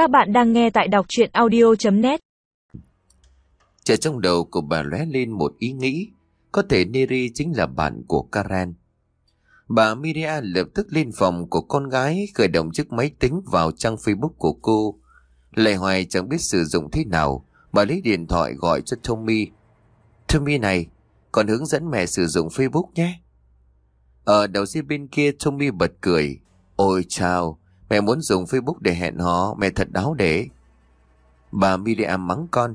Các bạn đang nghe tại đọc chuyện audio.net Trở trong đầu của bà lóe lên một ý nghĩ, có thể Neri chính là bạn của Karen. Bà Miria lập tức lên phòng của con gái khởi động chiếc máy tính vào trang Facebook của cô. Lệ hoài chẳng biết sử dụng thế nào, bà lấy điện thoại gọi cho Tommy. Tommy này, còn hướng dẫn mẹ sử dụng Facebook nhé. Ở đầu dây bên kia Tommy bật cười. Ôi chào, mẹ muốn dùng Facebook để hẹn hò, mẹ thật đáo để. Bà Miriam mắng con.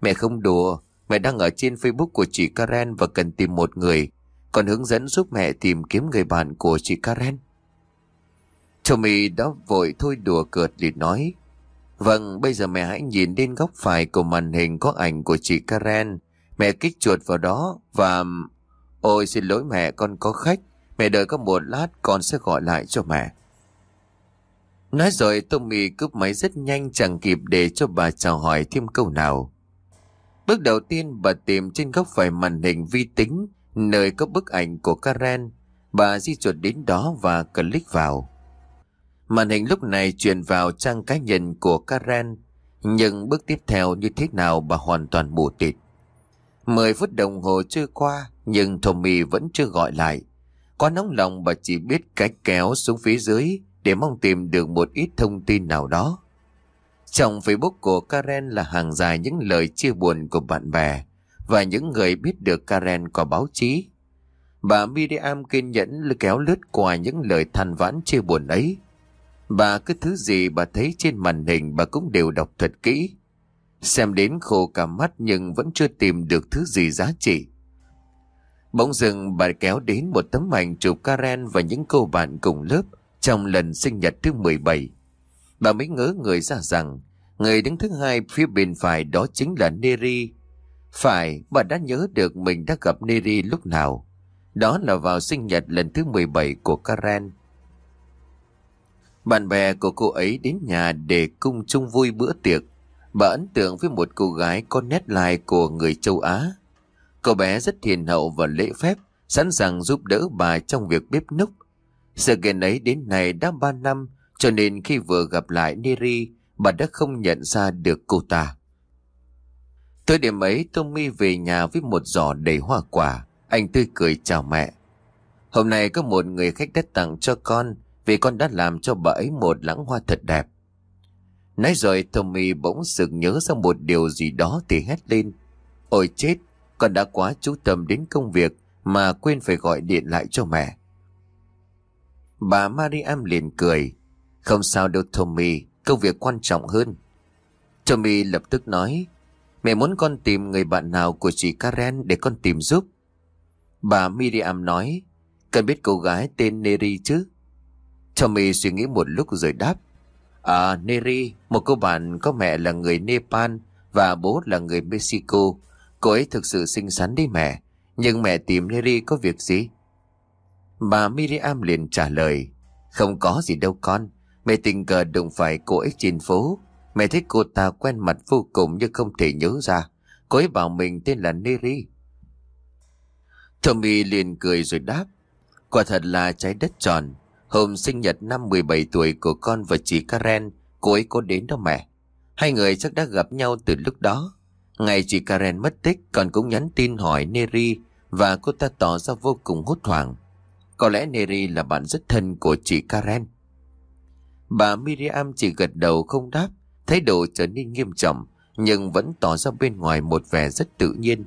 Mẹ không đùa, mẹ đang ở trên Facebook của chị Karen và cần tìm một người. Còn hướng dẫn giúp mẹ tìm kiếm người bạn của chị Karen. Tommy đã vội thôi đùa cợt liền nói. Vâng, bây giờ mẹ hãy nhìn lên góc phải của màn hình có ảnh của chị Karen. Mẹ kích chuột vào đó và... Ôi xin lỗi mẹ, con có khách. Mẹ đợi có một lát con sẽ gọi lại cho mẹ. Nói rồi Tommy cướp máy rất nhanh chẳng kịp để cho bà chào hỏi thêm câu nào. Bước đầu tiên bà tìm trên góc phải màn hình vi tính, nơi có bức ảnh của Karen. Bà di chuột đến đó và click vào. Màn hình lúc này truyền vào trang cá nhân của Karen. Nhưng bước tiếp theo như thế nào bà hoàn toàn mù tịt. Mười phút đồng hồ trôi qua, nhưng Tommy vẫn chưa gọi lại. có nóng lòng bà chỉ biết cách kéo xuống phía dưới để mong tìm được một ít thông tin nào đó. Trong Facebook của Karen là hàng dài những lời chia buồn của bạn bè và những người biết được Karen qua báo chí. Bà Miriam kiên nhẫn kéo lướt qua những lời than vãn chia buồn ấy. Bà cứ thứ gì bà thấy trên màn hình bà cũng đều đọc thật kỹ. Xem đến khô cả mắt nhưng vẫn chưa tìm được thứ gì giá trị. Bỗng dừng bà kéo đến một tấm ảnh chụp Karen và những cô bạn cùng lớp trong lần sinh nhật thứ 17. Bà mới ngỡ người ra rằng người đứng thứ hai phía bên phải đó chính là Neri. Phải, bà đã nhớ được mình đã gặp Neri lúc nào. Đó là vào sinh nhật lần thứ 17 của Karen. Bạn bè của cô ấy đến nhà để cung chung vui bữa tiệc. Bà ấn tượng với một cô gái có nét lai của người châu Á. Cô bé rất hiền hậu và lễ phép, sẵn sàng giúp đỡ bà trong việc bếp núc. Sự kiện ấy đến nay đã ba năm, cho nên khi vừa gặp lại Neri, bà đã không nhận ra được cô ta. Tới điểm ấy, Tommy về nhà với một giỏ đầy hoa quả. Anh tươi cười chào mẹ. Hôm nay có một người khách đã tặng cho con, vì con đã làm cho bà ấy một lãng hoa thật đẹp. Nói rồi Tommy bỗng sực nhớ ra một điều gì đó thì hét lên. Ôi chết, con đã quá chú tâm đến công việc mà quên phải gọi điện lại cho mẹ. Bà Mariam liền cười. Không sao đâu Tommy, công việc quan trọng hơn. Tommy lập tức nói, mẹ muốn con tìm người bạn nào của chị Karen để con tìm giúp. Bà Miriam nói, cần biết cô gái tên Neri chứ? Tommy suy nghĩ một lúc rồi đáp, À Neri, một cô bạn có mẹ là người Nepal và bố là người Mexico. Cô ấy thực sự xinh xắn đi mẹ. Nhưng mẹ tìm Neri có việc gì? Bà Miriam liền trả lời. Không có gì đâu con. Mẹ tình cờ đụng phải cô ấy trên phố. Mẹ thấy cô ta quen mặt vô cùng nhưng không thể nhớ ra. Cô ấy bảo mình tên là Neri. Tommy liền cười rồi đáp. Quả thật là trái đất tròn. Hôm sinh nhật năm 17 tuổi của con và chị Karen, cô ấy có đến đó mẹ. Hai người chắc đã gặp nhau từ lúc đó. Ngày chị Karen mất tích còn cũng nhắn tin hỏi Neri và cô ta tỏ ra vô cùng hốt hoảng. Có lẽ Neri là bạn rất thân của chị Karen. Bà Miriam chỉ gật đầu không đáp, thái độ trở nên nghiêm trọng, nhưng vẫn tỏ ra bên ngoài một vẻ rất tự nhiên.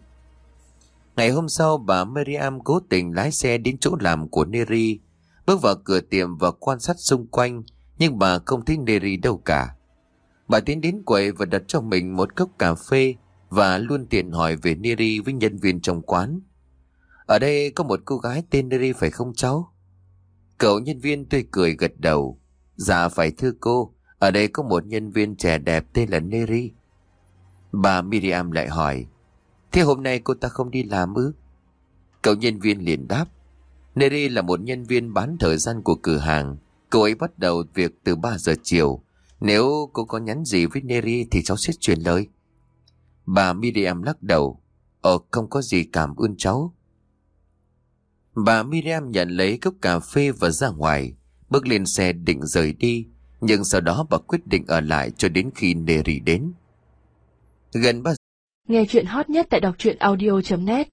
Ngày hôm sau, bà Miriam cố tình lái xe đến chỗ làm của Neri, bước vào cửa tiệm và quan sát xung quanh, nhưng bà không thấy Neri đâu cả. Bà tiến đến quầy và đặt cho mình một cốc cà phê và luôn tiện hỏi về Neri với nhân viên trong quán. Ở đây có một cô gái tên Neri phải không cháu? Cậu nhân viên tươi cười gật đầu. Dạ phải thưa cô, ở đây có một nhân viên trẻ đẹp tên là Neri. Bà Miriam lại hỏi, thế hôm nay cô ta không đi làm ư? Cậu nhân viên liền đáp, Neri là một nhân viên bán thời gian của cửa hàng. Cô ấy bắt đầu việc từ 3 giờ chiều. Nếu cô có nhắn gì với Neri thì cháu sẽ truyền lời. Bà Miriam lắc đầu. Ờ không có gì cảm ơn cháu. Bà Miriam nhận lấy cốc cà phê và ra ngoài, bước lên xe định rời đi. Nhưng sau đó bà quyết định ở lại cho đến khi Neri đến. Gần ba. Nghe chuyện hot nhất tại đọc truyện audio.net